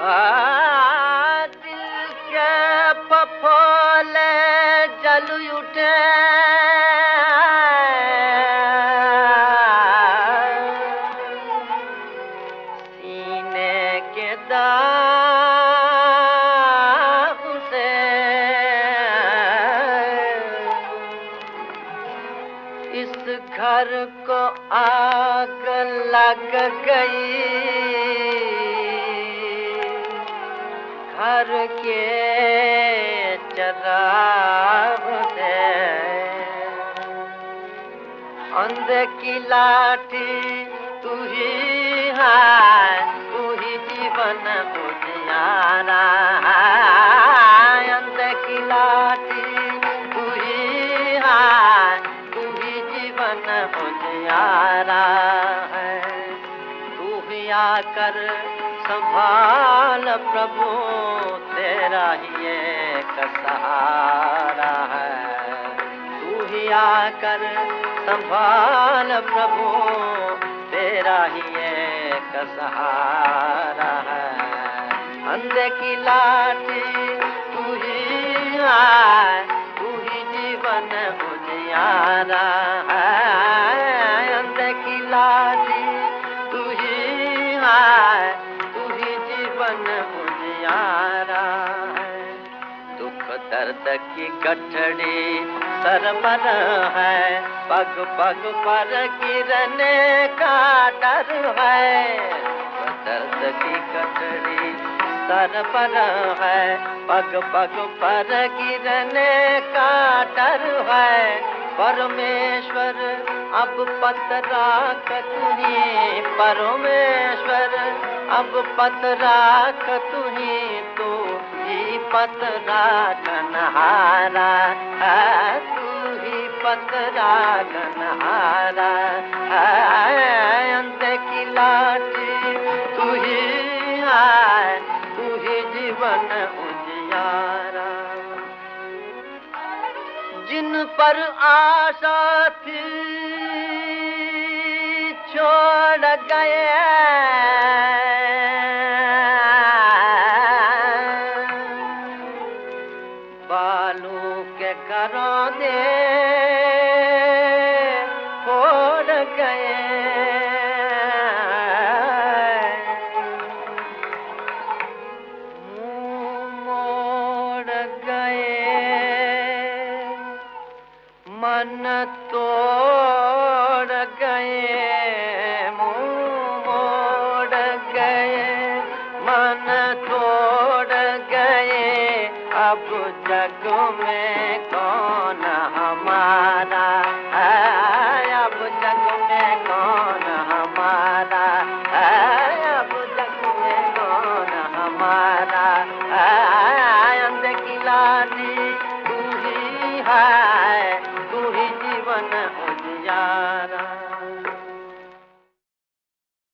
दिल के पफोले जल सीने के दाग से इस घर को आग लग गई। घर के चराग से अंधे की लाठी, तू ही है तू ही जीवन बुझियारा अंधे की ही जीवन है तू संभाल प्रभु, तेरा ही एक सहारा है। तू ही आकर संभाल प्रभु, तेरा ही एक सहारा है। अंधे की लाठी उजियारा। दुख दर्द की गठड़ी सर पर है। पग पग पर गिरने का डर है। दर्द की गठड़ी सर पर है। पग पग पर गिरने का डर है। परमेश्वर, अब पतरा तुही परमेश्वर, अब पतरा तुही तू ही पतरा कन्हारा है, तू ही पतरा कन्हारा है। अंत की लाठी तू ही है, तू ही जीवन उजियारा। जिन पर आशा थी छोड़ गए। बालू के घरों ने छोड़ गए। मन तोड़ गए मोड़ गए मन तोड़ गए। अब जग में कौन हमारा?